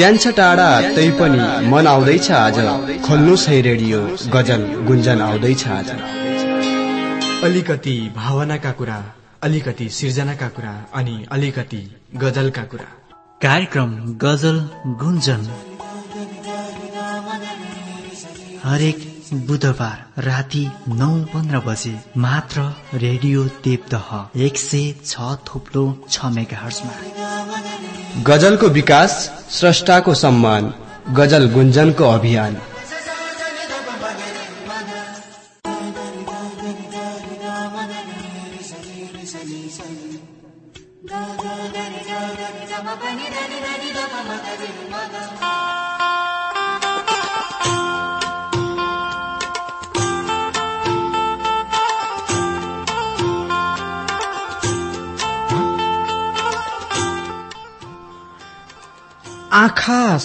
ज्यान छ टाढा तै पनि मन आउँदैछ आज। खोल्नुहोस् है रेडियो गजल गुन्जन आउँदैछ आज। अलिकति भावनाका कुरा अलिकति सिर्जनाका कुरा अनि अलिकति गजलका कुरा। कार्यक्रम गजल गुन्जन। हरेक बुधबार राति नौ पन्ध्र बजे मात्र रेडियो देवदह एक सय छ थुप्लो छ मेगा गजलको विकास स्रष्टाको सम्मान गजल गुन्जनको अभियान।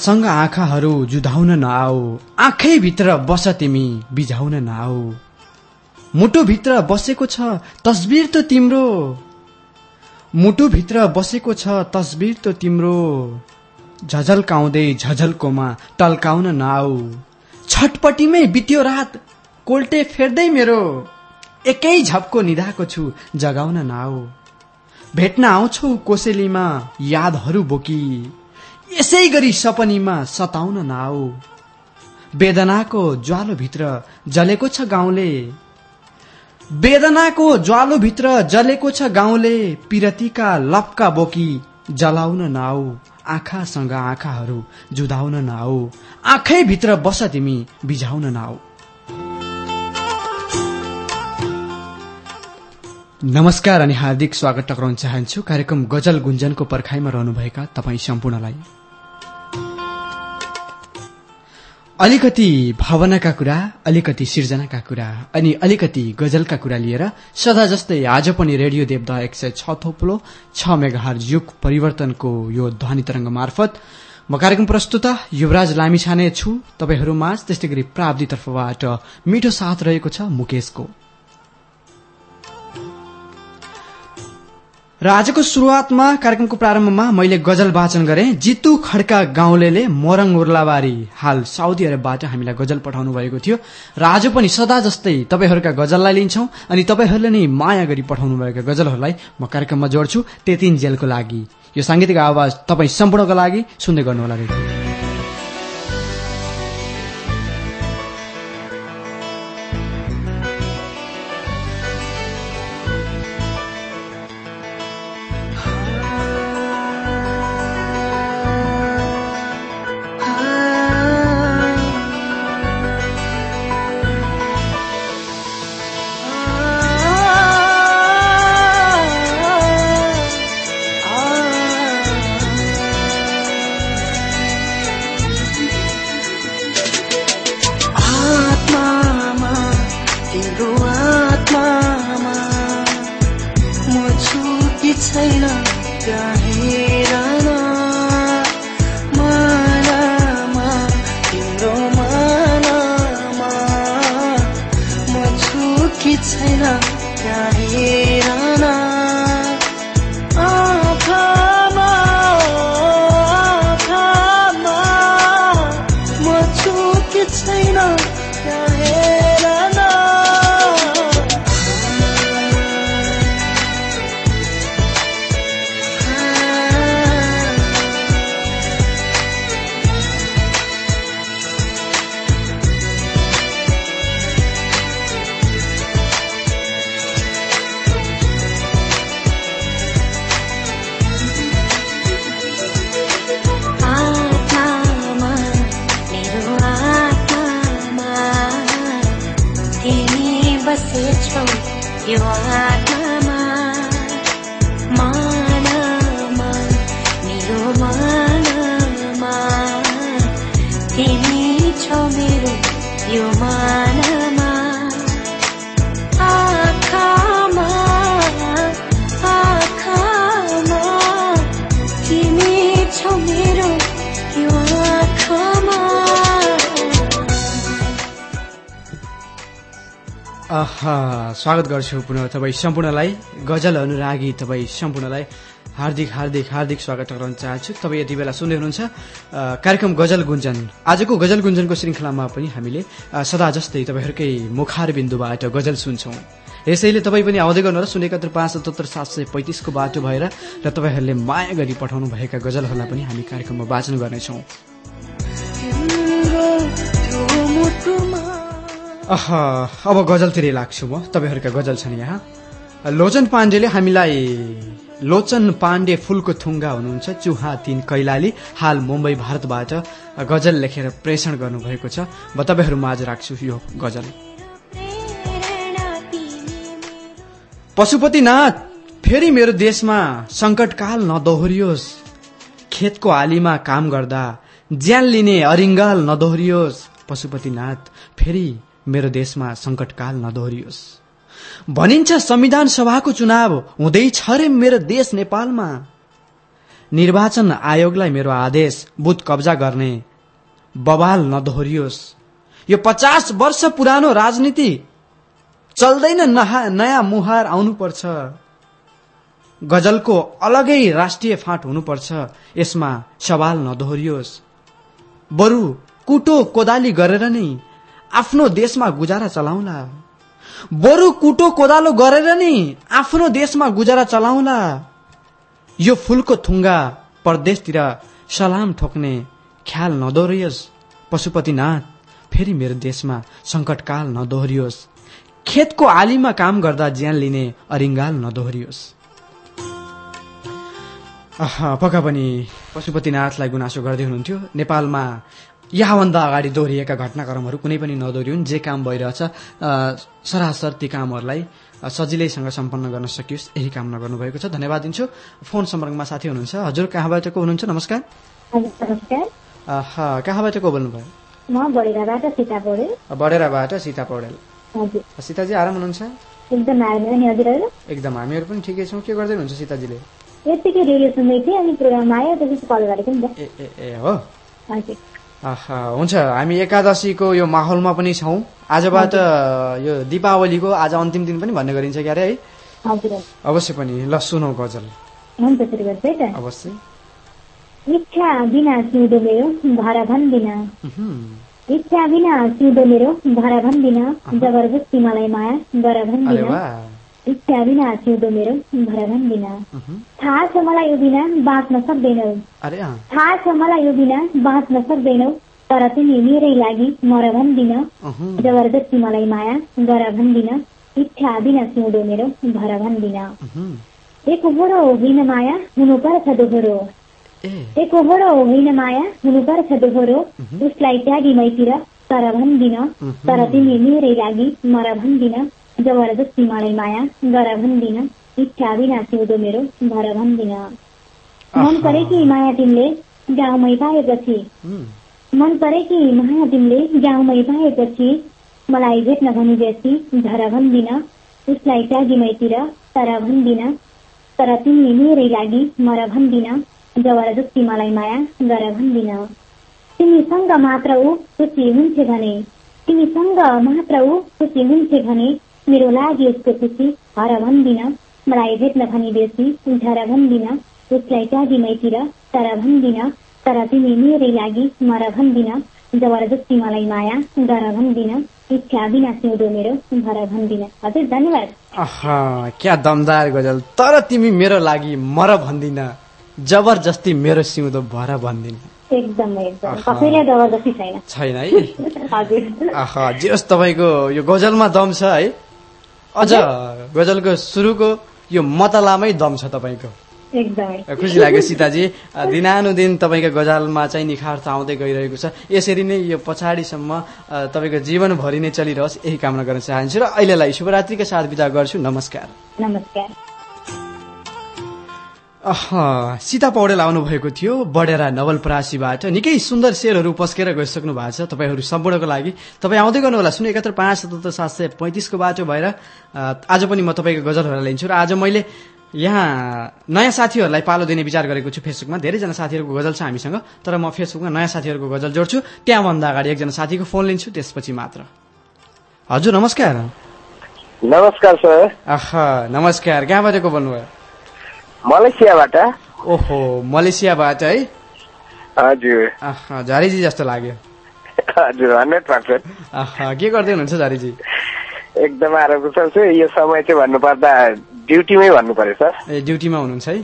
आँखासँग आँखाहरू जुधाउन नआऊ। आँखैभित्र बस तिमी बिझाउन नआऊ। मुटुभित्र बसेको छ तस्बिर त तिम्रो। मुटुभित्र बसेको छ तस्बिर त तिम्रो। झझल्काउँदै झझल्कोमा टल्काउन नआऊ। छटपट्टिमै बित्यो रात कोल्टे फेर्दै मेरो। एकै झप्को निधाएको छु जगाउन नआऊ। भेट्न आउँछौ कोसेलीमा यादहरू बोकी। यसै गरी सपनीमा सताउन नआऊ। वेदनाको ज्वालोभित्र जलेको छ गाउँले। वेदनाको ज्वालोभित्र जलेको छ गाउँले पिरतीका लपका बोकी जलाउन नआऊ। आँखासँग आँखाहरू जुधाउन नआऊ। आँखैभित्र बस तिमी बिझाउन नआऊ। नमस्कार अनि हार्दिक स्वागत टक्राउन चाहन्छु। कार्यक्रम गजल गुन्जनको पर्खाइमा रहनुभएका तपाईँ सम्पूर्णलाई। अलिकति भावनाका कुरा अलिकति सिर्जनाका कुरा अनि अलिकति गजलका कुरा लिएर सदा जस्तै आज पनि रेडियो देवदा एक सय छ थोप्लो छ मेगाहार युग परिवर्तनको यो ध्वनि तरंग मार्फत म कार्यक्रम प्रस्तुता युवराज लामिछाने छु। तपाईँहरूमाझ त्यस्तै गरी प्राप्ति तर्फबाट मिठो साथ रहेको छ मुकेशको। र आजको शुरूआतमा कार्यक्रमको प्रारम्भमा मैले गजल वाचन गरेँ। जितु खड्का गाउँले मोरङ उर्लाबारी हाल साउदी अरबबाट हामीलाई गजल पठाउनु भएको थियो। र आज पनि सदा जस्तै तपाईँहरूका गजललाई लिन्छौं अनि तपाईँहरूले नै माया गरी पठाउनु भएका गजलहरूलाई म कार्यक्रममा जोड्छु। तेतिन जेलको लागि। यो साङ्गीतिक आवाज तपाईँ सम्पूर्णको लागि सुन्दै गर्नुहोला रेडियो। your. स्वागत गर्छु पुनः तपाईँ सम्पूर्णलाई। गजल अनुरागी तपाईँ सम्पूर्णलाई। हार्दिक हार्दिक हार्दिक स्वागत गराउन चाहन्छु। तपाईँ यति बेला सुन्दै हुनुहुन्छ कार्यक्रम गजल गुन्जन। आजको गजल गुन्जनको श्रृङ्खलामा पनि हामीले सदा जस्तै तपाईँहरूकै मुखार बिन्दुबाट गजल सुन्छौँ। यसैले तपाईँ पनि आउँदै गर्नुहोला शून्य एकहत्तर पाँच सतहत्तर सात सय पैँतिसको बाटो भएर र तपाईँहरूले माया गरी पठाउनु भएका गजलहरूलाई पनि हामी कार्यक्रममा वाचन गर्नेछौँ। अब गजलतिरै लाग्छु म। तपाईँहरूका गजल छन् यहाँ। लोचन पाण्डेले हामीलाई लोचन पाण्डे फुलको थुङ्गा हुनुहुन्छ चुहा तिन कैलाली हाल मुम्बई भारतबाट गजल लेखेर प्रेषण गर्नुभएको छ। म तपाईँहरू माझ राख्छु यो गजल। पशुपतिनाथ फेरि मेरो देशमा सङ्कटकाल नदोहोरियोस्। खेतको आलीमा काम गर्दा ज्यान लिने अरिङ्गाल नदोहोरियोस्। पशुपतिनाथ फेरि मेरो देशमा सङ्कटकाल नदोहोरियोस्। भनिन्छ संविधान सभाको चुनाव हुँदैछ रे मेरो देश नेपालमा। निर्वाचन आयोगलाई मेरो आदेश बुथ कब्जा गर्ने बवाल नदोहोरियोस्। यो पचास वर्ष पुरानो राजनीति चल्दैन नयाँ मुहार आउनुपर्छ। गजलको अलगै राष्ट्रिय फाँट हुनुपर्छ यसमा सवाल नदोहोरियोस्। बरु कुटो कोदाली गरेर नै आफ्नो देशमा गुजारा चलाउला। बरु कुटो कोदालो गरेर नै आफ्नो देशमा गुजारा चलाउला। यो फूलको थुङ्गा परदेशतिर सलाम ठोक्ने ख्याल नदोहोरियोस् पशुपतिनाथ फेरि मेरो देशमा सङ्कटकाल नदोहोरियोस्। खेतको आलीमा काम गर्दा ज्यान लिने अरिङ्गाल नदोहोरियोस्। पक्का पनि पशुपतिनाथलाई गुनासो गर्दै हुनुहुन्थ्यो। नेपालमा यहाँभन्दा अगाडि दोहोरिएका घटनाक्रमहरू कुनै पनि नदोहोरिउन् जे काम भइरहेछ सरासर ती कामहरूलाई सजिलैसँग सम्पन्न गर्न सकियोस् यही कामना गर्नुभएको छ। धन्यवाद दिन्छु। फोन सम्पर्कमा साथी हुनुहुन्छ। हजुर कहाँबाट को हुनुहुन्छ? नमस्कार। कहाँबाट को बोल्नुभयो? बडेराबाट सीता पौडेल। सीताजी आराम हुनुहुन्छ? एकदम हामीहरू पनि ठिकै छौँ। के गर्दै हुनुहुन्छ सीताजीले? यतिकै रेडियो सुन्दै थिएँ अनि प्रोग्राम आयो त्यसपछि कल गरेको नि त। ए हो। हजुर। हुन्छ हामी एकादशीको यो माहौलमा पनि छौँ। आजबाट यो दीपावलीको आज अन्तिम दिन पनि भन्ने गरिन्छ क्यारे है? अवश्य पनि ल सुनौ गजल। अवश्य। इच्छा बिना सिउँदो मेरो इच्छा बिना सिउँदो मेरो भन्दिन जबरजस्ती मलाई माया गर अरे भन्दिन वाह इच्छा बिना सिउँदो मेरो भर भन्दिन उहुँ, थाहा छ मलाई यो बिना बाँच्न सक्दैनौ थाहा छ मलाई यो बिना बाँच्न सक्दैनौ तर तिमी मेरै लागि मर भन्दिन जबरजस्ती मलाई माया गर भन्दिन इच्छा बिना सिउँदो मेरो भर भन्दिन एक होरो होइन माया हुनुपर्छ दोहोरो ए। एक होरो होइन माया हुनुपर्छ दोहोरो उसलाई त्यागी मैतिर तर भन्दिन तर तिमी मेरै लागि मर भन्दिन जबरजस्ती मलाई माया गर भन्दिन इच्छा बिना सिउँदो मेरो भर भन्दिन मन परेकी माया तिमीले गाउँमै पाएपछि। मन परेकी माया तिमीले गाउँमै पाएपछि। मलाई भेट्न भनी बेसी धर भन्दिन उसलाई त्यागी मैतिर तर भन्दिन तर तिमी मेरै लागि मर भन्दिन जबरजस्ती मलाई माया गर भन्दिन तिमीसँग मात्र ऊ खुसी हुन्थे भने तिमीसँग मात्र ऊ खुसी हुन्थे भने मेरो लागि उसको खुसी हर भन्दिन मलाई भेट्न भनी बेसी झर भन्दिन उसलाई त्यागी मैतिर तर भन्दिन तर तिमी मेरै लागि मर भन्दिन जबरजस्ती मलाई माया गर भन्दिन इच्छा बिना सिउँदो मेरो भर भन्दिन हजुर धन्यवाद। क्या दमदार गजल। तर तिमी मेरो लागि मर भन्दिन जबरजस्ती मेरो सिउँदो भर भन्दिन छैन। छैन है। जे होस् तपाईँको यो गजलमा दम छ है। अझ गजलको सुरुको यो मतलामै दम छ तपाईँको। एकदमै खुसी लाग्यो सीताजी। दिनानुदिन तपाईँको गजलमा चाहिँ निखार त आउँदै गइरहेको छ। यसरी नै यो पछाडिसम्म तपाईँको जीवनभरि नै चलिरहोस् यही कामना गर्न चाहन्छु र अहिलेलाई शुभरात्रिका साथ विदा गर्छु। नमस्कार। नमस्कार। अह, सीता पौडेल आउनुभएको थियो। बडेरा नवलपरासीबाट निकै सुन्दर शेरहरू पस्केर गइसक्नु भएको छ तपाईँहरू सम्पूर्णको लागि। तपाईँ आउँदै गर्नुहोला शून्य एकात्तर पाँच सतहत्तर सात सय पैँतिसको बाटो भएर आज पनि म तपाईँको गजलहरूलाई लिन्छु र आज मैले यहाँ नयाँ साथीहरूलाई पालो दिने विचार गरेको छु फेसबुकमा। धेरैजना साथीहरूको गजल छ हामीसँग तर म फेसबुकमा नयाँ साथीहरूको गजल जोड्छु। त्यहाँभन्दा अगाडि एकजना साथीको फोन लिन्छु त्यसपछि मात्र। हजुर नमस्कार। नमस्कार सर। अह नमस्कार। कहाँबाट को भन्नुभयो मलेसियाबाट? ओहो मलेसियाबाट है? हजुर। झरीजी जस्तो लाग्यो। हजुर हन्ड्रेड पर्सेन्ट। के गर्दै हुनुहुन्छ झरीजी? एकदम कुशल छु। यो समय चाहिँ भन्नुपर्दा ड्युटीमै भन्नु पर्यो सर। ए ड्युटीमा हुनुहुन्छ है? सर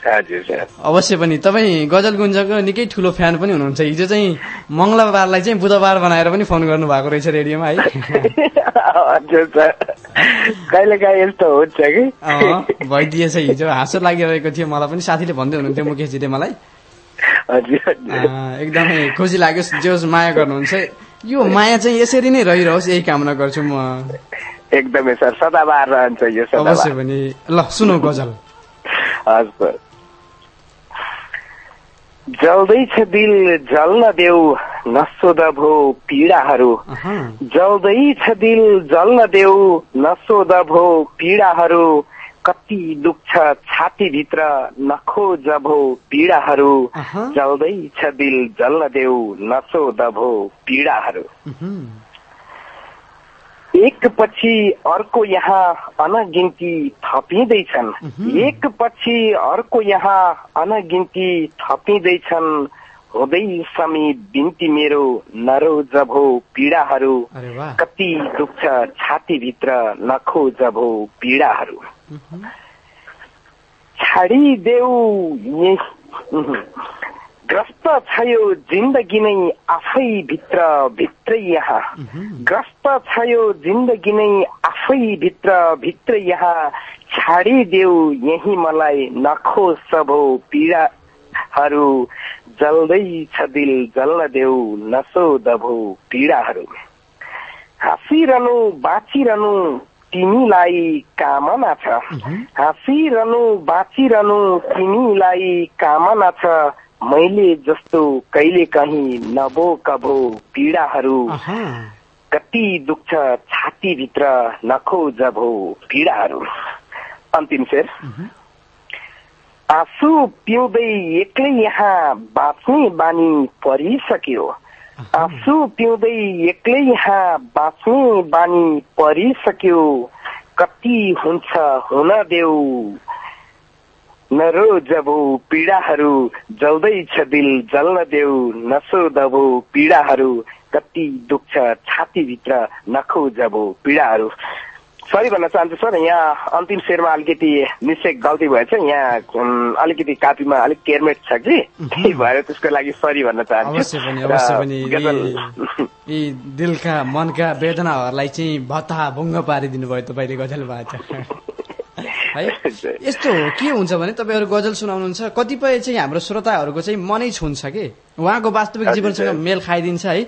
अवश्य पनि। तपाईँ गजल गुन्जको निकै ठुलो फ्यान पनि हुनुहुन्छ। हिजो चाहिँ मङ्गलबारलाई चाहिँ बुधबार बनाएर पनि फोन गर्नु भएको रहेछ रेडियोमा है? हजुर सर। कहिले काहीँ यस्तो हुन्छ कि? भइदिएछ हिजो। हाँसो लागिरहेको थियो। मलाई पनि साथीले भन्दै हुनुहुन्थ्यो मुकेशजीले मलाई। एकदमै खुसी लाग्यो। जो माया गर्नुहुन्छ। यो माया चाहिँ यसरी नै रहिरहोस् यही कामना गर्छु म। एकदमै सर। सदाबार रहन्छ यो अवश्य पनि। ल सुनौ गजल। हजुर जल्दैछ दिल जल्न देऊ नसोध भो पीडाहरू। जल्दैछ दिल जल्न देऊ नसोध भो पीडाहरू। कति दुख्छ छातीभित्र नखोज भो पीडाहरू। जल्दैछ दिल जल्न देऊ नसोध भो पीडाहरू। उहुँ, एक पछि अर्को यहाँ अनगिन्ती थपिँदैछन्। एक पछि अर्को यहाँ अनगिन्ती थपिँदैछन्। हुँदै समी बिन्ती मेरो नरो जभो पीडाहरू। कति दुख्छ छातीभित्र नखो जभो पीडाहरू। छाडिदेऊ। ग्रस्त छ यो जिन्दगी नै आफै भित्र भित्रै यहाँ ग्रस्त छ यो जिन्दगी नै आफै भित्र भित्र यहाँ छाडिदेऊ यही मलाई नखो सबो पीडाहरू। जल्दै छ दिल जल्न देऊ नसो दभो पीडाहरू। हाँसिरहनु बाँचिरहनु तिमीलाई कामना छ। हाँसिरहनु बाँचिरहनु तिमीलाई कामना छ। मैले जस्तो कहिले कहीँ नभो कभो पीडाहरू कति दुख्छ छातीभित्र नखो जभो पीडाहरू। अन्तिम शेर। आँसु पिउँदै एक्लै यहाँ बाँच्ने बानी परिसक्यो। आँसु पिउँदै एक्लै यहाँ बाँच्ने बानी परिसक्यो। कति हुन्छ हुन देऊ नरो जबो पीडाहरू जल्दैछ दिल जल्न देऊ नसो दबो पीडाहरू कति दुख्छ छातीभित्र नखो जबो पीडाहरू। सरी भन्न चाहन्छु सर यहाँ अन्तिम शेरमा अलिकति मिस्टेक गल्ती भएछ। यहाँ अलिकति कापीमा अलिक केयरमेट छ कि? त्यही भएर त्यसको लागि सरी भन्न चाहन्छु। गजल- यी- दिलका मनका वेदनाहरूलाई चाहिँ भत्ता भुङ्ग पारिदिनु भयो तपाईँले गजलबाट है। यस्तो के हुन्छ भने तपाईँहरू गजल सुनाउनुहुन्छ? कतिपय चाहिँ हाम्रो श्रोताहरूको चाहिँ मनै छुन्छ कि? उहाँको वास्तविक जीवनसँग। मेल खाइदिन्छ है।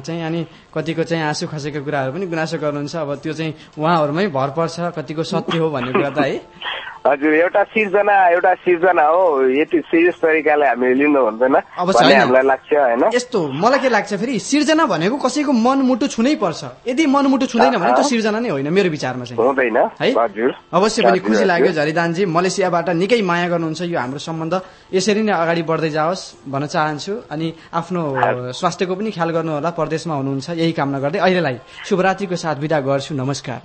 चाहिँ अनि कतिको चाहिँ आँसु खसेको कुराहरू पनि गुनासो गर्नुहुन्छ। अब त्यो चाहिँ उहाँहरूमै भर पर्छ कतिको सत्य हो भन्ने कुरा त है। हजुर एउटा सिर्जना एउटा सिर्जना हो। यति सिरियस तरिकाले हामीले लिनु हुँदैन। हामीलाई लाग्छ होइन? यस्तो मलाई के लाग्छ फेरि सिर्जना भनेको कसैको मनमुटु छुनै पर्छ। यदि मनमुटु छुँदैन भने त्यो सिर्जना नै होइन मेरो विचारमा चाहिँ। हुँदैन। है? हजुर। अवश्य पनि खुसी लाग्यो। झरिदानजी। मलेसियाबाट निकै माया गर्नुहुन्छ यो हाम्रो सम्बन्ध। यसरी नै अगाडि बढ्दै जाओस् भन्न चाहन्छु। अनि आफ्नो स्वास्थ्यको पनि ख्याल गर्नुहोला परदेशमा हुनुहुन्छ यही कामना गर्दै अहिलेलाई शुभरात्रिको साथ विदा गर्छु। नमस्कार।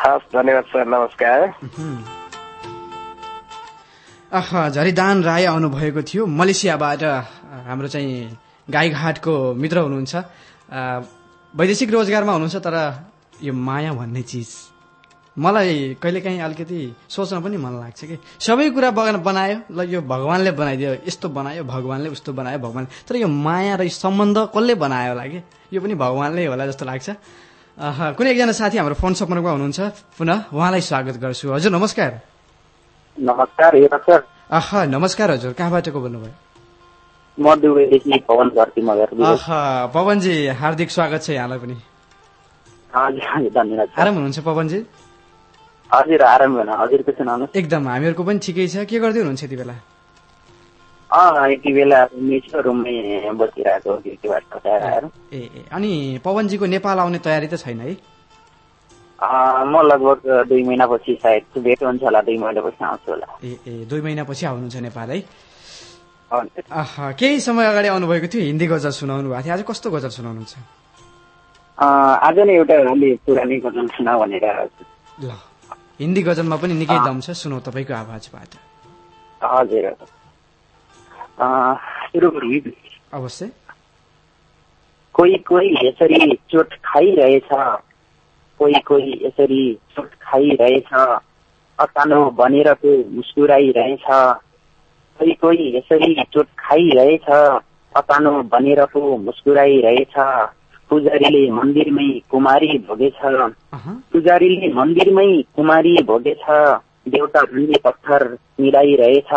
हस् धन्यवाद सर नमस्कार। अह झरिदान राय आउनुभएको थियो। मलेसियाबाट हाम्रो चाहिँ गाईघाटको मित्र हुनुहुन्छ। वैदेशिक रोजगारमा हुनुहुन्छ तर यो माया भन्ने चिज। मलाई कहिलेकाहीँ अलिकति सोच्न पनि मन लाग्छ कि। सबै कुरा बगा- बनायो ल यो भगवान्ले बनाइदियो यस्तो बनायो भगवान्ले उस्तो बनायो भगवान्ले तर यो माया र यो सम्बन्ध कसले बनायो होला कि? यो पनि भगवान्ले होला जस्तो लाग्छ। कुनै एकजना साथी हाम्रो फोन सम्पर्कमा हुनुहुन्छ। पुनः उहाँलाई स्वागत गर्छु। हजुर नमस्कार। नमस्कार सर। अह नमस्कार हजुर कहाँबाट को बोल्नुभयो? म दुबईदेखि पवन घरती मगर। पवनजी हार्दिक स्वागत छ यहाँलाई पनि। धन्यवाद आराम हुनुहुन्छ पवनजी? हजुर आराम भएन। हजुरको सुनाउनुहोस् एकदम हामीहरूको पनि ठिकै छ। के गर्दै हुनुहुन्छ यति बेला? यति बेला रुममै बसिरहेको ए अनि पवनजीको नेपाल आउने तयारी त छैन है? म लगभग दुई महिनापछि सायद भेट हुन्छ होला दुई महिनापछि आउँछु होला। ए ए दुई महिनापछि आउनुहुन्छ नेपाल? है केही समय अगाडि आउनुभएको थियो हिन्दी गजल सुनाउनु भएको थियो। आज कस्तो गजल सुनाउनुहुन्छ? आज नै एउटा अलि पुरानै गजल सुना भनेर। ल हिन्दी गजलमा पनि निकै दम छ सुनौ तपाईँको आवाजबाट। हजुर। अँ, सुरु गरौँ अवश्य। कोही कोही यसरी चोट खाइरहेछ। कोही कोही यसरी चोट खाइरहेछ अचानो बनेर पो मुस्कुराइरहेछ कोही कोही यसरी चोट खाइरहेछ अचानो बनेर पो मुस्कुराइरहेछ। पुजारीले मन्दिरमै कुमारी भोगेछ। पुजारीले मन्दिरमै कुमारी भोगेछ। देउता भन्ने पत्थर मिलाइरहेछ।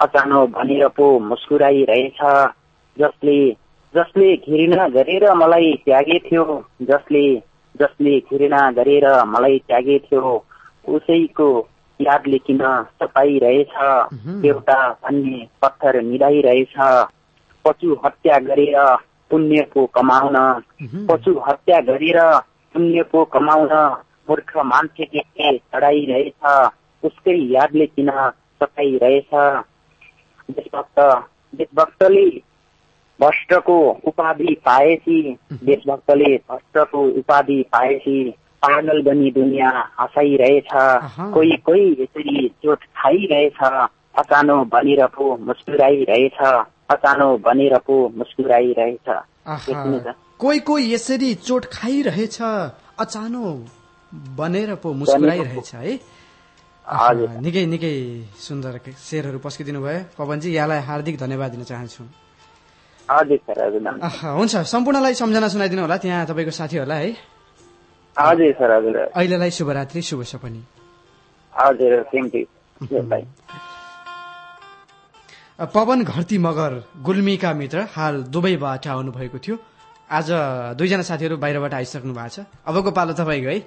अचानो भनेर पो मुस्कुराइरहेछ। जसले जसले घृणा गरेर मलाई त्यागे थियो जसले जसले घृणा गरेर मलाई त्यागे थियो उसैको यादले किन सताइरहेछ? देउता भन्ने पत्थर मिलाइरहेछ। पशु हत्या गरेर पुण्यको कमाउन। पशु हत्या गरेर पुण्यको कमाउन मूर्ख मान्छे चढाइरहेछ। उसकै यादले किन सताइरहेछ? देशभक्त देशभक्तले भ्रष्टको उपाधि पाएपछि देशभक्तले भ्रष्टको उपाधि पाएपछि पागल बनी दुनियाँ हँसाइरहेछ। कोही कोही यसरी चोट खाइरहेछ। अचानो बनेर पो मुस्कुराइरहेछ। अचानो बनेर पो मुस्कुराइरहेछ। कोही कोही यसरी चोट खाइरहेछ। अचानो बनेर पो मुस्कुराइरहेछ है। निकै निकै सुन्दर शेरहरू पस्किदिनु भयो पवनजी यहाँलाई हार्दिक धन्यवाद दिन चाहन्छु। हुन्छ सम्पूर्णलाई सम्झना सुनाइदिनु होला त्यहाँ तपाईँको साथीहरूलाई है। सर हजुर अहिलेलाई शुभरात्रि शुभ सपनी। पवन घरती मगर गुल्मीका मित्र हाल दुबईबाट आउनुभएको थियो। आज दुईजना साथीहरू बाहिरबाट आइसक्नु भएको छ। अबको पालो तपाईँको है।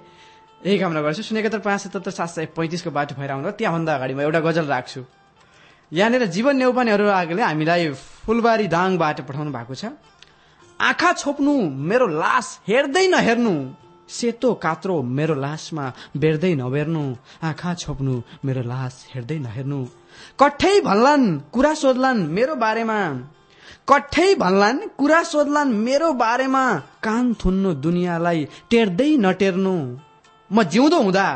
यही कामना गर्छु। शून्य पाँच सतहत्तर सात सय पैँतिसको बाटो भएर आउनु त्यहाँभन्दा अगाडि म एउटा गजल राख्छु। यहाँनिर जीवन नेउपानेहरू आगले हामीलाई फुलबारी दाङबाट पठाउनु भएको छ। आँखा छोप्नु मेरो लास हेर्दै नहेर्नु सेतो कात्रो मेरो लासमा बेर्दै नबेर्नु आँखा छोप्नु मेरो लास हेर्दै नहेर्नु। कठै भन्लान् कुरा सोध्लान् मेरो बारेमा। कठै भन्लान् कुरा सोध्लान् मेरो बारेमा। कान थुन्नु दुनियाँलाई टेर्दै नटेर्नु। म जिउँदो हुँदा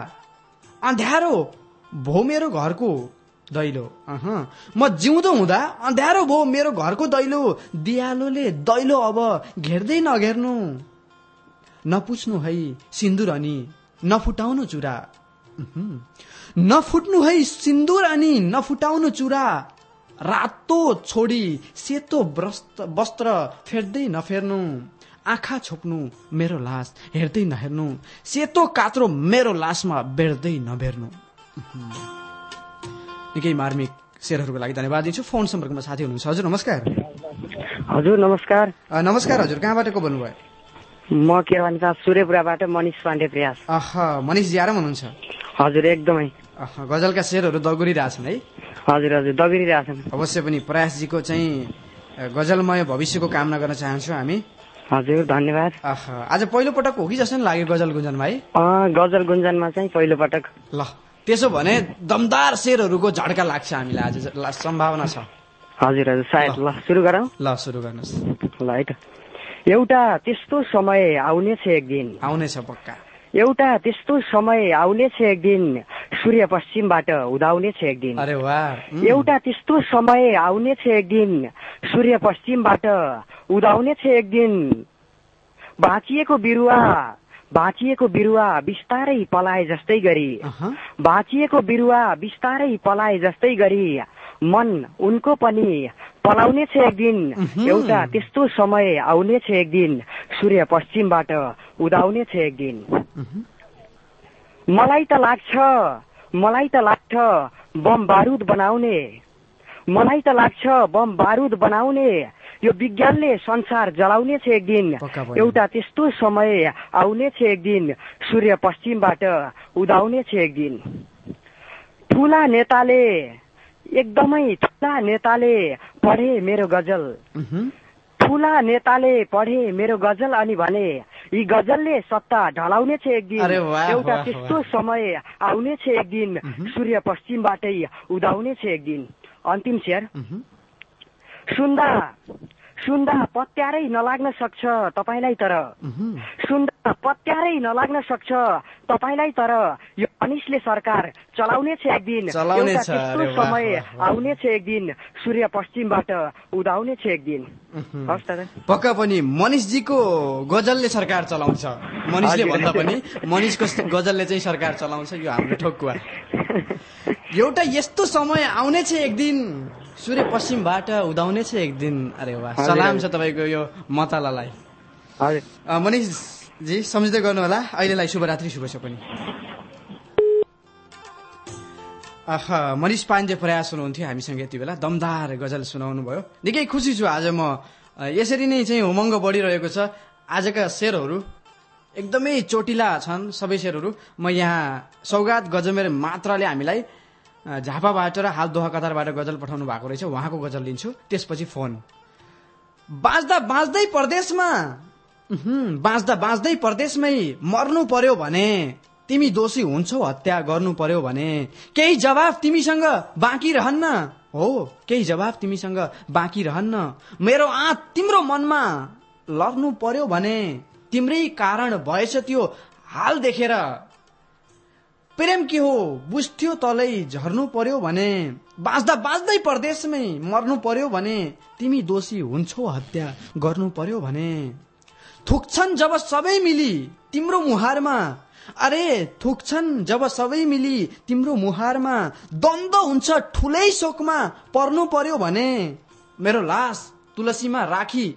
अँध्यारो भो मेरो घरको। दैलो। अह। म जिउँदो हुँदा अँध्यारो भो मेरो घरको दैलो। दियालोले दैलो अब घेर्दै नघेर्नु। नपुछ्नु है सिन्दुर अनि नफुटाउनु चुरा। नफुट्नु है सिन्दुर अनि नफुटाउनु चुरा। रातो छोडी सेतो वस्त्र फेर्दै नफेर्नु। आँखा छोप्नु मेरो लास हेर्दै नहेर्नु। सेतो कात्रो मेरो लासमा बेर्दै नबेर्नु निकै मार्मिक शेरहरूको लागि धन्यवाद दिन्छु। फोन सम्पर्कमा साथी हुनुहुन्छ। हजुर नमस्कार। हजुर नमस्कार। नमस्कार हजुर कहाँबाट को बोल्नुभयो? म केरवानी पास सूर्यपुराबाट मनिष पाण्डे प्रयास। अह मनिषजी आराम हुनुहुन्छ? हजुर एकदमै। गजलका शेरहरू दगुरिरहेछन् है? हजुर हजुर दबिरिरहेछन् अवश्य पनि प्रयासजीको चाहिँ गजलमय भविष्यको कामना गर्न चाहन्छौँ हामी। हजुर धन्यवाद। आज पहिलो पटक हो कि जस्तो लाग्यो गजल गुन्जनमा है? गजल गुन्जनमा चाहिँ पहिलो पटक। ल त्यसो भने दमदार शेरहरूको झड्का लाग्छ हामीलाई आज सम्भावना छ। हजुर हजुर सायद। ल सुरु गरौँ। ल सुरु गर्नुहोस्। ल है त। एउटा त्यस्तो समय आउनेछ एक दिन आउनेछ पक्का। एउटा त्यस्तो समय आउनेछ एक दिन सूर्य पश्चिमबाट उदाउनेछ एक दिन अरे एउटा त्यस्तो समय आउनेछ एक दिन सूर्य पश्चिमबाट उदाउनेछ एक दिन बाँचिएको बिरुवा बाँचिएको बिरुवा बिस्तारै पलाए जस्तै गरी। बाँचिएको बिरुवा बिस्तारै पलाए जस्तै गरी। मन उनको पनि पलाउनेछ एक दिन। एउटा त्यस्तो समय आउनेछ एक दिन सूर्य पश्चिमबाट उदाउनेछ एक दिन मलाई त लाग्छ मलाई त लाग्छ बम बारुद बनाउने। मलाई त लाग्छ बम बारुद बनाउने यो विज्ञानले संसार जलाउने छ एक दिन। एउटा त्यस्तो समय आउने छ एक दिन सूर्य पश्चिमबाट उदाउने छ एक दिन ठुला नेताले एकदमै ठुला नेताले पढे मेरो गजल। ठुला नेताले पढे मेरो गजल अनि भने यी गजलले सत्ता ढलाउने छ एक दिन एउटा त्यस्तो। समय आउने छ एक दिन सूर्य पश्चिमबाटै उदाउने छ एक दिन अन्तिम उहुँ। सुन्दा सुन्दा पत्यारै नलाग्न सक्छ तपाईँलाई तर। सुन्दा पत्यारै नलाग्न सक्छ तपाईँलाई तर यो अनिसले सरकार चलाउने छ एक दिन। एउटा त्यस्तो समय। आउने छ एक दिन। सूर्य पश्चिमबाट उदाउने छ एक दिन। उहुँ। हस् दादा। पक्का पनि मनिषजीको गजलले सरकार चलाउँछ। मनिषले। भन्दा पनि मनिषको गजलले चाहिँ सरकार चलाउँछ यो हाम्रो ठोकुवा एउटा यस्तो समय आउने छ एक दिन। सूर्य पश्चिमबाट उदाउने छ एक दिन। अरे हजुर, सलाम छ। तपाईँको यो मतालालाई। हजुर मनिषजी सम्झिँदै गर्नु होला अहिलेलाई शुभरात्रि शुभ पनि अह मनिष पाण्डे प्रयास हुनुहुन्थ्यो हामीसँग यति बेला। दमदार गजल सुनाउनु भयो। निकै खुसी छु आज म यसरी नै चाहिँ उमङ्ग बढिरहेको छ। आजका शेरहरू एकदमै चोटिला छन् सबै शेरहरू। म यहाँ सौगात गजमेर मात्रले हामीलाई झापाबाट र हाल दोहा कतारबाट गजल पठाउनु भएको रहेछ। उहाँको गजल लिन्छु त्यसपछि फोन। बाँच्दा बाँच्दै परदेशमा बाँच्दा बाँच्दै परदेशमै मर्नु पर्यो भने तिमी दोषी हुन्छौ हत्या गर्नु पर्यो भने केही जवाफ तिमीसँग बाँकी रहन्न? हो केही जवाफ तिमीसँग बाँकी रहन्न? मेरो आँट तिम्रो मनमा लड्नु पर्यो भने तिम्रै कारण भएछ त्यो हाल देखेर। प्रेम के हो? बुझ्थ्यो तलै झर्नु पर्यो भने बाँच्दा बाँच्दै परदेशमै मर्नु पर्यो भने तिमी दोषी हुन्छौ हत्या गर्नु पर्यो भने। थुक्छन् जब सबै मिली तिम्रो मुहारमा। अरे थुक्छन् जब सबै मिली तिम्रो मुहारमा। द्वन्द हुन्छ ठुलै शोकमा पर्नु पर्यो भने। मेरो लास तुलसीमा राखी।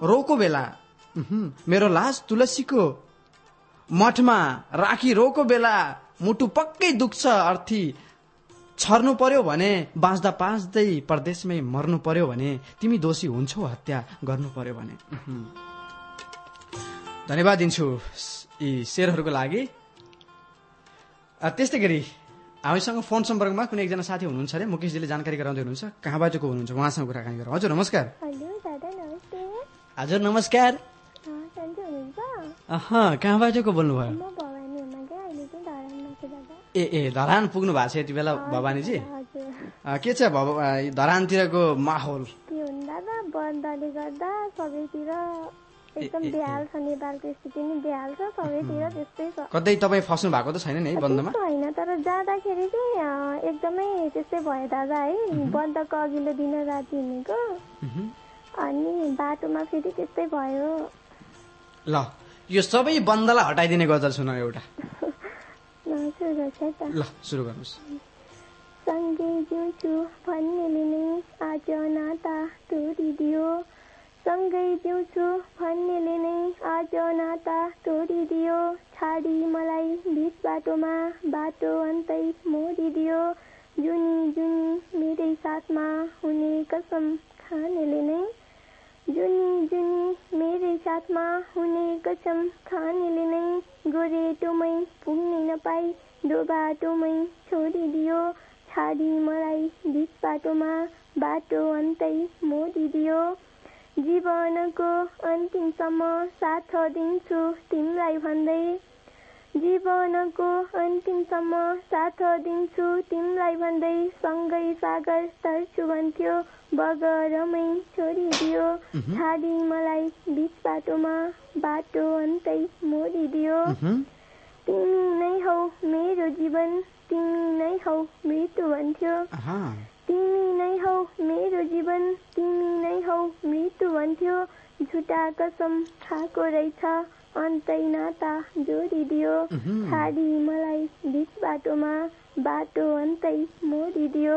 रोको बेला। मेरो लास तुलसीको मठमा राखी रोको बेला मुटु पक्कै दुख्छ अर्थी। छर्नु पर्यो भने बाँच्दा बाँच्दै परदेशमै मर्नु पर्यो भने तिमी दोषी हुन्छौ हत्या गर्नु पर्यो भने। धन्यवाद दिन्छु यी शेरहरूको लागि। त्यस्तै गरी हामीसँग फोन सम्पर्कमा कुनै एकजना साथी हुनुहुन्छ अरे? मुकेशजीले जानकारी गराउँदै हुनुहुन्छ। कहाँबाट को हुनुहुन्छ? उहाँसँग कुराकानी गरौँ। हजुर नमस्कार। हजुर नमस्कार। कहाँबाट को बोल्नुभयो? ए ए धरान पुग्नु भएको छ यति बेला भवानीजी? के छ धरानतिरको माहौल? एकदम नेपालको स्थिति नि सबैतिर त्यस्तै छ। कतै तपाईँ फस्नु भएको त छैन नि है बन्दमा? होइन तर जाँदाखेरि चाहिँ एकदमै त्यस्तै भयो दादा है। बन्दको अघिल्लो दिन राति हिँडेको। अनि बाटोमा फेरि त्यस्तै भयो। ल यो सबै बन्दलाई हटाइदिने गजल सुन एउटा। ल सुरु गर्नुहोस्। सँगै जिउँछु भन्नेले नै आज नाता तोडिदियो। सँगै जिउँछु भन्नेले नै आज नाता तोडिदियो। छाडी मलाई बिच बाटोमा बाटो अन्तै मोडिदियो। जुनी जुनी मेरै साथमा हुने कसम खानेले नै। जुनी जुनी मेरै साथमा हुने कसम खानेले नै गोरेटोमै पुग्नै नपाई दो बाटोमै छोडिदियो। छाडी मलाई बिच बाटोमा बाटो अन्तै मोडिदियो। जीवनको अन्तिमसम्म साथ दिन्छु तिमीलाई भन्दै। जीवनको अन्तिमसम्म साथ दिन्छु तिमीलाई भन्दै सँगै सागर तर्छु भन्थ्यो। बगरमै छोडिदियो। छाडी मलाई बिच बाटोमा बाटो अन्तै मोडिदियो। तिमी नै हौ मेरो जीवन तिमी नै हौ मृत्यु भन्थ्यो। तिमी नै हौ मेरो जीवन तिमी नै हौ मृत्यु भन्थ्यो। झुटा कसम खाएको रहेछ अन्तै नाता जोडिदियो। छाडी मलाई बिच बाटोमा बाटो अन्तै मोडिदियो।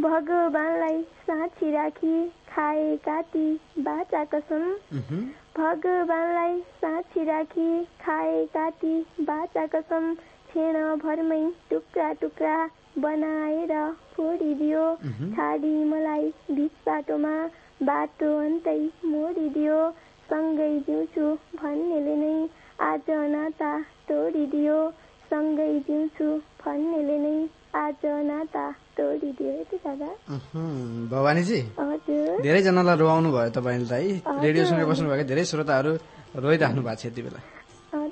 भगवानलाई साक्षी राखी खाए काटी बाचा कसम। भगवानलाई साक्षी राखी खाए काटी बाचा कसम। क्षण भरमै टुक्रा टुक्रा बनाएर फोडिदियो। छाडी मलाई बिच बाटोमा बाटो अन्तै मोडिदियो। सँगै जिउँछु भन्नेले नै आज नाता तोडिदियो। सँगै जिउँछु भन्नेले नै आज नाता तोडिदियो। यति दादा। भवानीजी हजुर। धेरैजनालाई रुवाउनु भयो तपाईँले त है। रेडियो सुनेर बस्नुभएको धेरै श्रोताहरू रोइराख्नु भएको छ यति बेला।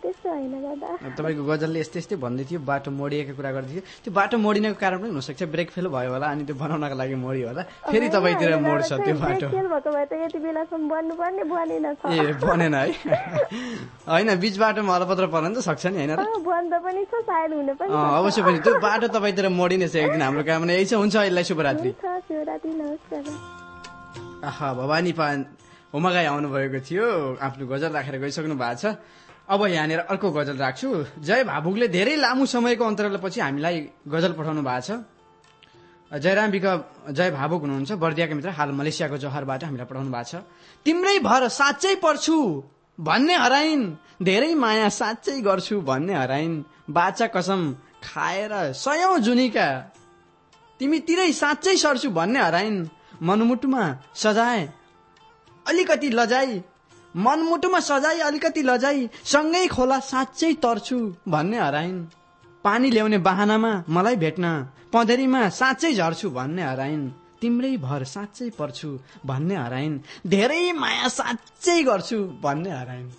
त्यस्तो होइन दादा तपाईँको गजलले यस्तै यस्तै भन्दै थियो बाटो मोडिएको कुरा गर्दै थियो। त्यो बाटो मोडिनको कारण पनि हुनसक्छ ब्रेक फेल भयो होला अनि त्यो बनाउनको लागि मोडियो होला। फेरि तपाईँतिर मोड्छ त्यो बाटो। ब्रेक फेल भएको भए त यति बेलासम्म बन्नुपर्ने बनेन ए बनेन है। होइन बिच बाटोमा अलपत्र पर्न त सक्छ नि होइन र अँ, बन्द पनि छ सायद हुन पनि अँ, सक्छ। अवश्य पनि। त्यो बाटो तपाईँतिर मोडिनेछ एक दिन हाम्रो कामना यही छ हुन्छ अहिले शुभरात्रि। शिवरात्रि नमस्कार। भवानी पान होमागाई आउनुभएको थियो। आफ्नो गजल राखेर गइसक्नु भएको छ। अब यहाँनिर अर्को गजल राख्छु। जय भावुकले धेरै लामो समयको अन्तरालपछि हामीलाई गजल पठाउनु भएको छ। जयराम विक जय भावुक हुनुहुन्छ। बर्दियाका मित्र हाल मलेसियाको जहरबाट हामीलाई पठाउनु भएको छ। तिम्रै भर साँच्चै पर्छु भन्ने हराइन्। धेरै माया साँच्चै गर्छु भन्ने हराइन्। बाचा कसम खाएर सयौं जुनीका। तिमीतिरै साँच्चै सर्छु भन्ने हराइन्। मनमुटुमा सजाए अलिकति लजाई मनमुटुमा सजाई अलिकति लजाई सँगै खोला साँच्चै तर्छु भन्ने हराइन्। पानी ल्याउने बाहनामा मलाई भेट्न पँधेरीमा साँच्चै झर्छु भन्ने हराइन्। तिम्रै भर साँच्चै पर्छु भन्ने हराइन्। धेरै माया साँच्चै गर्छु भन्ने हराइन्।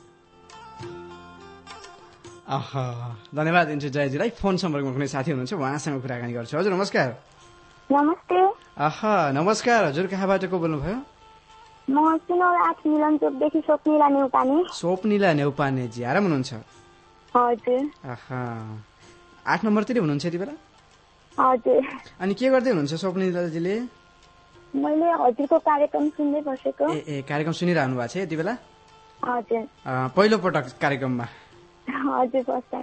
अह धन्यवाद दिन्छु जयजीलाई। फोन सम्पर्कमा कुनै साथी हुनुहुन्छ? उहाँसँग कुराकानी गर्छु। हजुर नमस्कार। नमस्ते। आह नमस्कार। हजुर कहाँबाट को बोल्नुभयो? म सुनौल आठ मिलन चोकदेखि स्वप्निला नेउपाने स्वप्निला नेउपानेजी आराम हुनुहुन्छ? हजुर। आठ नम्बरतिर हुनुहुन्छ यति बेला? हजुर। अनि के गर्दै हुनुहुन्छ स्वप्निलाजीले मैले हजुरको कार्यक्रम सुन्दै बसेको। ए ए कार्यक्रम सुनिरहनु भएको छ यति बेला? हजुर। पहिलो पटक कार्यक्रममा।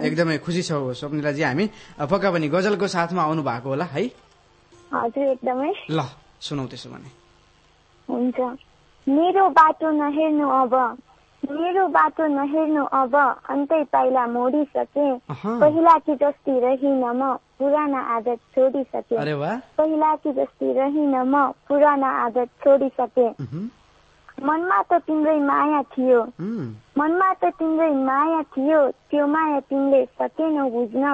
एकदमै खुसी छौ स्वप्निलाजी हामी। पक्का पनि गजलको साथमा आउनु भएको होला है? हजुर एकदमै। ल सुनौ त्यसो भने। हुन्छ। मेरो बाटो नहेर्नु अब। मेरो बाटो नहेर्नु अब। अन्तै पाइला मोडिसके। पहिला कि जस्ती रहिन म। पुराना आदत छोडिसके। पहिला कि जस्ती रहिन म। पुराना आदत छोडिसके। मनमा त तिम्रै माया थियो। मनमा त तिम्रै माया थियो त्यो माया तिमीले सकेनौ बुझ्न।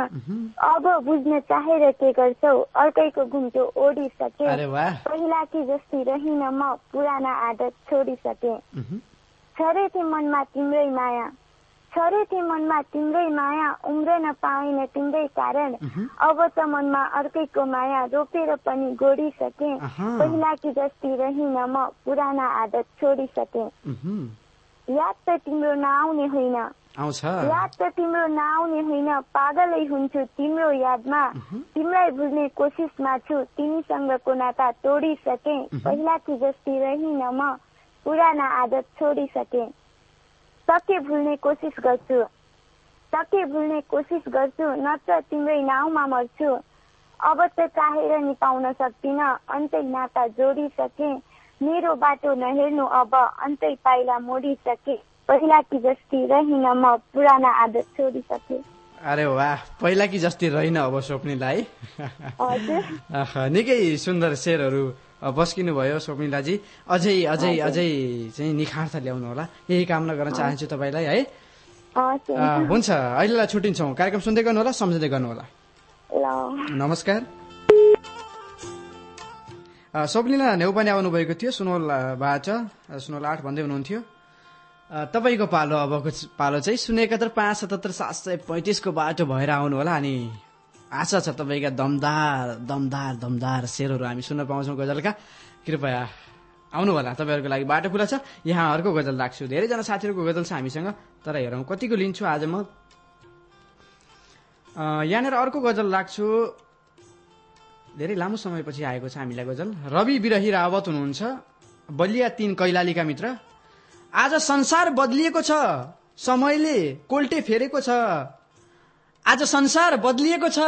अब बुझ्न चाहेर के गर्छौ? अर्कैको घुम्टो ओडिसके। अरे वाह। पहिला कि जस्ती रहिन म पुराना आदत छोडिसके। उहुँ, छरेथे मनमा तिम्रै माया। छरेथे मनमा तिम्रै माया उम्रन पाइन तिम्रै कारण। अब त मनमा अर्कैको माया रोपेर पनि गोडिसके। पहिला कि जस्ती रहिन म पुराना आदत छोडिसके। याद त तिम्रो नआउने होइन। याद त तिम्रो नआउने होइन। पागलै हुन्छु तिम्रो यादमा। तिमीलाई बुझ्ने कोसिसमा छु। तिमीसँगको नाता तोडिसके। पहिला कि जस्ती रहिन म पुराना आदत छोडिसके। सके भुल्ने कोसिस गर्छु सके भुल्ने कोसिस गर्छु नत्र तिम्रै नाउँमा मर्छु अब त चाहेर नि पाउन सक्दिन अन्तै नाता जोडिसके मेरो बाटो नहेर्नु अब अन्तै पाइला मोडिसके पहिला कि जस्ती रहिन म पुराना आदत छोडिसके अरे वाह पहिला कि जस्ती रहेन अब स्वप्निलाई निकै सुन्दर शेरहरू अ, बस्किनु भयो स्वप्निलाजी अझै अझै अझै चाहिँ निखार्थ ल्याउनु होला। यही कामना गर्न चाहन्छु तपाईँलाई है। हुन्छ। अहिलेलाई छुट्टिन्छौँ। कार्यक्रम सुन्दै गर्नु होला सम्झँदै गर्नु होला। नमस्कार। स्वप्निला नेउपाने आउनुभएको थियो सुनौलबाट। अ, सुनौल आठ भन्दै हुनुहुन्थ्यो। तपाईँको पालो अबको पालो चाहिँ शून्य एकात्तर पाँच सतहत्तर सात सय पैँतिसको बाटो भएर आउनु होला अनि आशा छ तपाईँका दमदार दमदार दमदार शेरहरू हामी सुन्न पाउँछौँ गजलका। कृपया आउनु होला तपाईँहरूको लागि बाटो खुला छ। यहाँ अर्को गजल राख्छु। धेरैजना साथीहरूको गजल छ हामीसँग तर हेरौँ कतिको लिन्छु आज म। यहाँनिर अर्को गजल राख्छु। धेरै लामो समयपछि आएको छ हामीलाई गजल। रवि विरही रावत हुनुहुन्छ। बलिया तीन कैलालीका मित्र। आज संसार बदलिएको छ। समयले कोल्टे फेरेको छ। आज संसार बदलिएको छ।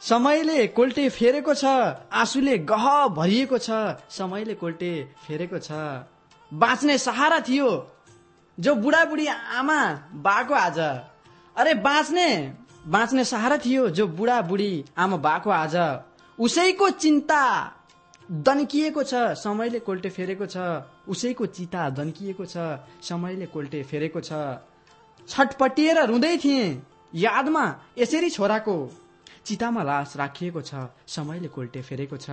समयले कोल्टे फेरेको छ। आँसुले गह भरिएको छ। समयले कोल्टे फेरेको छ। बाँच्ने सहारा थियो। जो बुढाबुढी आमा बाको आज। अरे बाँच्ने बाँच्ने सहारा थियो जो बुढा बुढी आमा बाको आज। उसैको चिन्ता दन्किएको छ। समयले कोल्टे फेरेको छ। उसैको चिता दन्किएको छ। समयले कोल्टे फेरेको छ। छटपटिएर रुँदै थिए। यादमा यसरी छोराको चितामा लास राखिएको छ समयले कोल्टे फेरेको छ।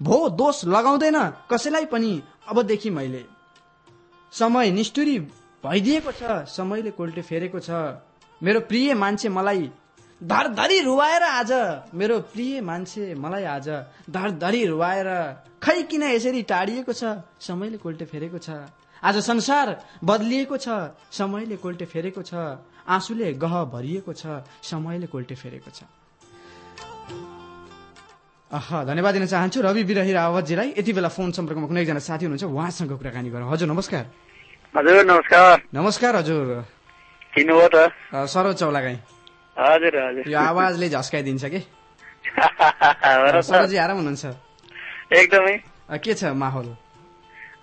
भो दोष लगाउँदैन कसैलाई पनि अबदेखि मैले। समय निष्ठुरी भइदिएको छ समयले कोल्टे फेरेको छ। मेरो प्रिय मान्छे मलाई धरधरी रुवाएर आज। मेरो प्रिय मान्छे मलाई आज धरधरी रुवाएर। खै किन यसरी टाढिएको छ समयले कोल्टे फेरेको छ। आज संसार बदलिएको छ समयले कोल्टे फेरेको छ। आँसुले गह भरिएको छ समयले कोल्टे फेरेको छ। अह धन्यवाद दिन चाहन्छु। रवि बिरही रावतजीलाई यति बेला फोन सम्पर्कमा कुनै एकजना साथी हुनुहुन्छ उहाँसँग कुराकानी गरौँ। हजुर नमस्कार। हजुर नमस्कार। नमस्कार हजुर। सरोज चौलागाई। हजुर हजुर। यो आवाजले झस्काइदिन्छ कि? सरोजी आराम हुनुहुन्छ? एकदमै। के छ माहौल?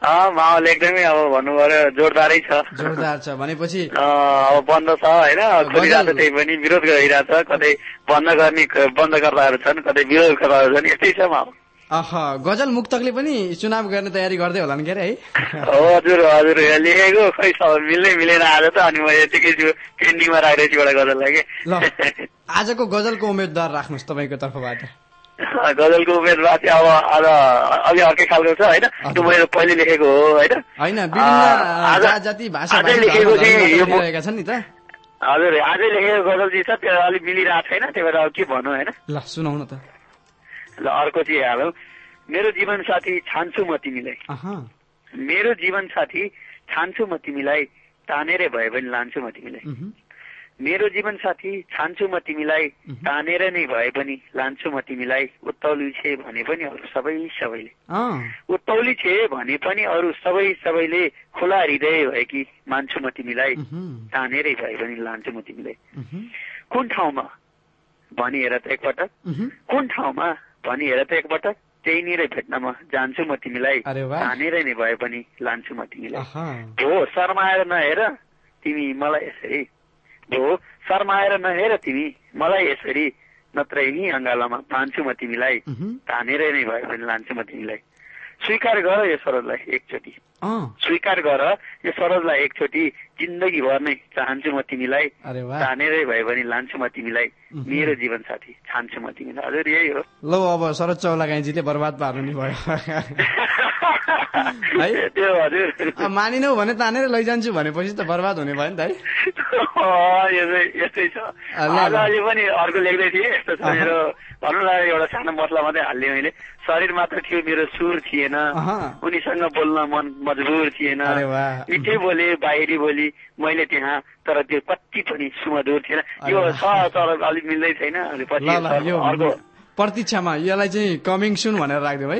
माहौल एकदमै अब भन्नु पर्यो जोरदारै छ। जोरदार छ। भनेपछि अब बन्द छ होइन? खोलिरहेको त्यही पनि विरोध गरिरहेछ। कतै बन्द गर्ने बन्दकर्ताहरू छन् कतै विरोधकर्ताहरू छन् यस्तै छ अह गजल मुक्तकले पनि चुनाव गर्ने तयारी गर्दै होला नि के अरे है? हजुर हजुर। लेखेको खै मिल्दै मिलेन आज त अनि म यतिकै छु पेन्डिङमा राखिरहेको छु एउटा गजललाई ल कि आजको गजलको उम्मेद्वार राख्नुहोस् तपाईँको तर्फबाट। गजलको उम्मेदवार चाहिँ अब अलि अर्कै खालको छ होइन? त्यो मैले पहिले लेखेको हो होइन? आज- लेखेको चाहिँ हजुर आजै लेखेको गजल चाहिँ छ त्यो अलिक मिलिरहेको छैन त्यही भएर अब के भनौँ होइन? ल सुनाउ न त। ल अर्को चाहिँ हालौँ। मेरो जीवन साथी छान्छु म तिमीलाई मेरो जीवन साथी छान्छु म तिमीलाई तानेरै भए पनि लान्छु म तिमीलाई। मेरो जीवन साथी छान्छु म तिमीलाई। तानेर नै भए पनि लान्छु म तिमीलाई। उत्तौली छे भने पनि अरू सबै सबैले। उत्तौली छे भने पनि अरू सबै सबैले खुला हृदय भएकी मान्छु म तिमीलाई। तानेरै भए पनि लान्छु म तिमीलाई। कुन ठाउँमा? भनी हेर त एकपटक। कुन ठाउँमा? भनी हेर त एकपटक। त्यहीँनिरै भेट्न म जान्छु म तिमीलाई। तानेरै नै भए पनि लान्छु म तिमीलाई। हो शर्माएर नहेर तिमी मलाई यसरी हो शर्माएर नहेर तिमी मलाई यसरी नत्र यही अङ्गालामा पान्छु म तिमीलाई। तानेरै नै भए पनि लान्छु म तिमीलाई। स्वीकार गर यो सरोजलाई एकचोटि स्वीकार गर यो सरोजलाई एकचोटि जिन्दगीभर नै चाहन्छु म तिमीलाई। तानेरै भए पनि लान्छु म तिमीलाई। मेरो जीवन साथी छान्छु म तिमीलाई। हजुर यही हो। लौ अब शरद चौलागाईजीले बर्बाद पार्नु नि भयो। है? त्यो हजुर मानिनौ भने तानेर लैजान्छु भनेपछि त बर्बाद हुने भयो नि त है। यस्तै छ। अलि पनि अर्को लेख्दै थिएँ यस्तो छ मेरो भनौँ न एउटा सानो मसला मात्रै हालिदिएँ मैले। शरीर मात्र थियो मेरो सुर थिएन। उनीसँग बोल्न मन मजबुर थिएन। मिठै बोले बाहिरी बोली। मैले त्यहाँ तर त्यो कति पनि सुमधुर थिएन। यो छ तर अलिक मिल्दै छैन। अनि पछि अर्को। प्रतीक्षामा यसलाई चाहिँ कमिङ सुन भनेर राखिदिउँ है।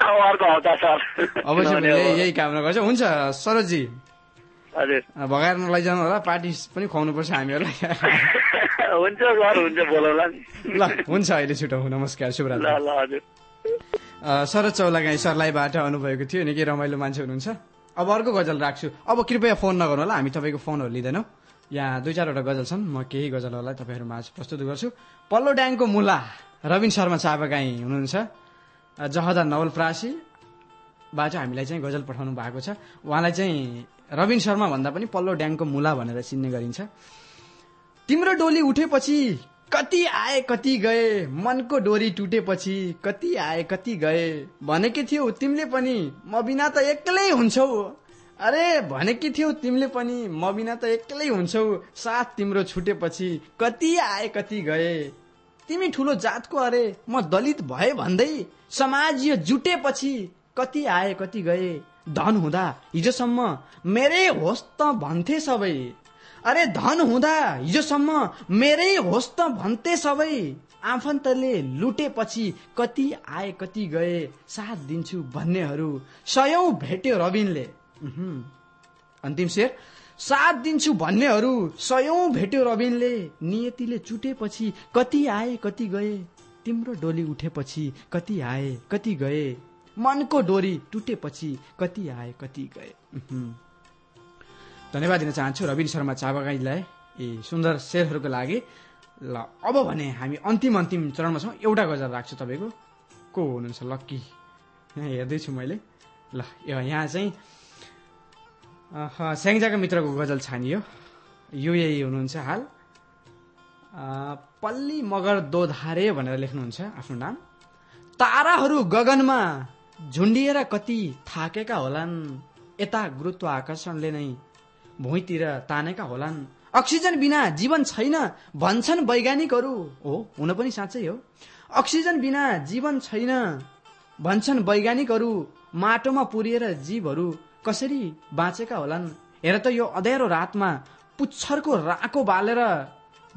अवश्य यही कामना गर्छ। हुन्छ सरोजी हजुर। भगाएर नलैजानु होला पार्टी पनि खुवाउनुपर्छ हामीहरूलाई। हुन्छ सर हुन्छ बोलाउला। नि ल हुन्छ अहिले छुटौँ नमस्कार ल शुभरात्री। ल हजुर। शरद चौलागाई सरलाईबाट आउनुभएको थियो निकै रमाइलो मान्छे हुनुहुन्छ। अब अर्को गजल राख्छु। अब कृपया फोन नगर्नु होला हामी तपाईँको फोनहरू लिँदैनौँ। यहाँ दुई चारवटा गजल छन् म केही गजलहरूलाई तपाईँहरूमा आज प्रस्तुत गर्छु। पल्लो ड्याङको मुला रविन शर्मा चापागाई हुनुहुन्छ। जहदा नवलप्रासीबाट हामीलाई चाहिँ गजल पठाउनु भएको छ। उहाँलाई चाहिँ रविन शर्मा भन्दा पनि पल्लो ड्याङको मुला भनेर चिन्ने गरिन्छ। तिम्रो डोली उठेपछि कति आए कति गए मनको डोरी टुटेपछि कति आए कति गए भनेकी थियौ तिमीले पनि म बिना त एक्लै हुन्छौ। अरे भनेकी थियौ तिमीले पनि म बिना त एक्लै हुन्छौ। साथ तिम्रो छुटेपछि कति आए कति गए तिमी ठुलो जातको अरे। म दलित भए भन्दै समाज यो जुटेपछि कति आए कति गए। धन हुँदा हिजोसम्म मेरै होस् त भन्थे सबै। अरे धन हुँदा हिजोसम्म मेरै होस् त भन्थे सबै। आफन्तले लुटेपछि कति आए कति गए साथ दिन्छु भन्नेहरू। सयौं भेट्यो रविनले। उहुँ। अन्तिम शेर। साथ दिन्छु भन्नेहरू सयौं भेट्यो रविनले। नियतिले चुटेपछि कति आए कति गए। तिम्रो डोली उठेपछि कति आए कति गए। मनको डोरी टुटेपछि कति आए कति गए। धन्यवाद दिन चाहन्छु रविन शर्मा चाबागाईलाई यी सुन्दर शेरहरूको लागि। ल अब भने हामी अन्तिम अन्तिम चरणमा छौँ। एउटा गजल राख्छु तपाईँको। को हुनुहुन्छ लक्की? यहाँ हेर्दैछु मैले। ल यहाँ चाहिँ स्याङ्जाका मित्रको गजल छानियो। यो यही हुनुहुन्छ हाल। पल्ली मगर दोधारे भनेर लेख्नुहुन्छ आफ्नो नाम। ताराहरू गगनमा झुन्डिएर कति थाकेका होलान् यता गुरुत्व आकर्षणले नै भुइँतिर तानेका होलान्। अक्सिजन बिना जीवन छैन भन्छन् वैज्ञानिकहरू। हो हुन पनि साँच्चै हो। अक्सिजन बिना जीवन छैन भन्छन् वैज्ञानिकहरू। माटोमा पुरिएर जीवहरू कसरी बाँचेका होलान्? हेर त यो अँध्यारो रातमा पुच्छरको राको बालेर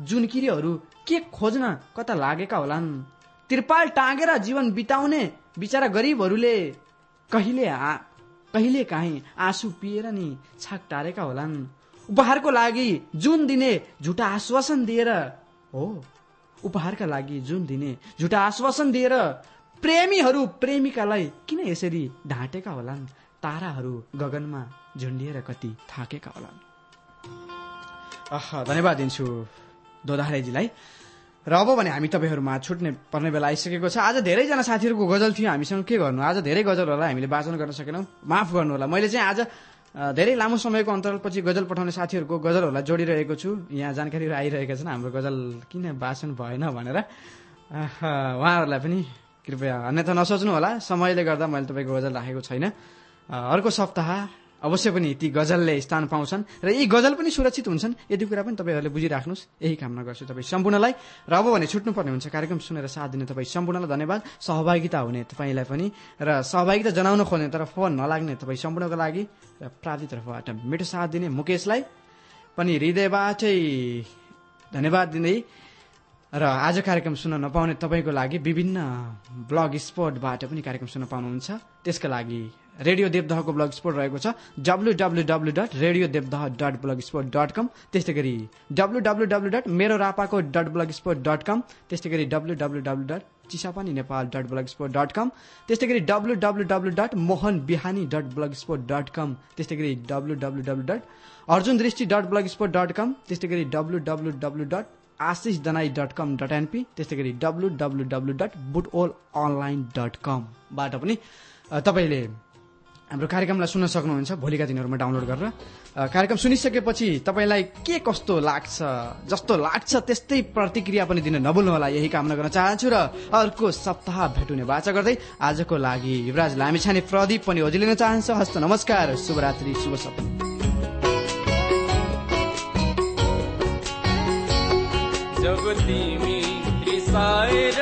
जुनकिरीहरू के खोज्न कता लागेका होलान्? त्रिपाल टाँगेर जीवन बिताउने बिचरा गरिबहरूले कहिले आ कहिले काहीँ आँसु पिएर नि छाक टारेका होलान्? उपहारको लागि जुन दिने झुटा आश्वासन दिएर हो उपहारका लागि जुन दिने झुटा आश्वासन दिएर प्रेमीहरू प्रेमिकालाई किन यसरी ढाँटेका होलान्? ताराहरू गगनमा झुन्डिएर कति थाकेका अह धन्यवाद दिन्छु दोधारेजीलाई र अब भने हामी तपाईँहरूमा छुट्ने पर्ने बेला आइसकेको छ। आज धेरैजना साथीहरूको गजल थियो। हामीसँग के गर्नु? आज धेरै गजलहरूलाई हामीले वाचन गर्न सकेनौँ। माफ गर्नु होला मैले चाहिँ आज धेरै लामो समयको अन्तरालपछि गजल पठाउने साथीहरूको गजलहरूलाई जोडिरहेको छु। यहाँ जानकारीहरू आइरहेका छन्। हाम्रो गजल किन वाचन भएन भनेर। उहाँहरूलाई पनि कृपया अन्यथा नसोच्नु होला समयले गर्दा मैले तपाईँको गजल राखेको छैन। अर्को सप्ताह अवश्य पनि ती गजलले स्थान पाउँछन् र यी गजल पनि सुरक्षित हुन्छन्। यति कुरा पनि तपाईँहरूले बुझिराख्नुहोस्। यही कामना गर्छु तपाईँ सम्पूर्णलाई। र अब भने छुट्नुपर्ने हुन्छ। कार्यक्रम सुनेर साथ दिने तपाईँ सम्पूर्णलाई धन्यवाद। सहभागिता हुने तपाईँलाई पनि र सहभागिता जनाउन खोज्ने तर फोन नलाग्ने तपाईँ सम्पूर्णको लागि र प्रावितर्फबाट मिठो साथ दिने मुकेशलाई पनि हृदयबाटै धन्यवाद दिँदै र आज कार्यक्रम सुन्न नपाउने तपाईँको लागि विभिन्न ब्लग स्पोर्टबाट पनि कार्यक्रम सुन्न पाउनुहुन्छ। त्यसका लागि रेडियो देवदहको ब्लग स्पोर्ट रहेको छ। W W W dot radio Devdaha dot blogspot dot com त्यस्तै गरी डब्लु डब्लु डब्लु डट मेरो रापाको dot blogspot dot com त्यस्तै गरी W W W dot Chisapani Nepal dot blogspot dot com त्यस्तै गरी W W W dot Mohan Bihani dot blogspot dot com त्यस्तै गरी W W W dot Arjun Drishti dot blogspot dot com त्यस्तै गरी W W W dot Ashish Danai dot com dot NP त्यस्तै गरी W W W dot Butwal online dot कमबाट पनि तपाईँले हाम्रो कार्यक्रमलाई सुन्न सक्नुहुन्छ। भोलिका दिनहरूमा डाउनलोड गरेर। कार्यक्रम सुनिसकेपछि तपाईँलाई के कस्तो लाग्छ? जस्तो लाग्छ त्यस्तै प्रतिक्रिया पनि दिन नभुल्नु होला यही कामना गर्न चाहन्छु र अर्को सप्ताह भेटुने बाचा गर्दै आजको लागि युवराज लामिछाने प्रदीप पनि ओझिलिन चाहन्छ। हस्त नमस्कार शुभरात्रि शुभ सपना। जब तिमी रिसाएर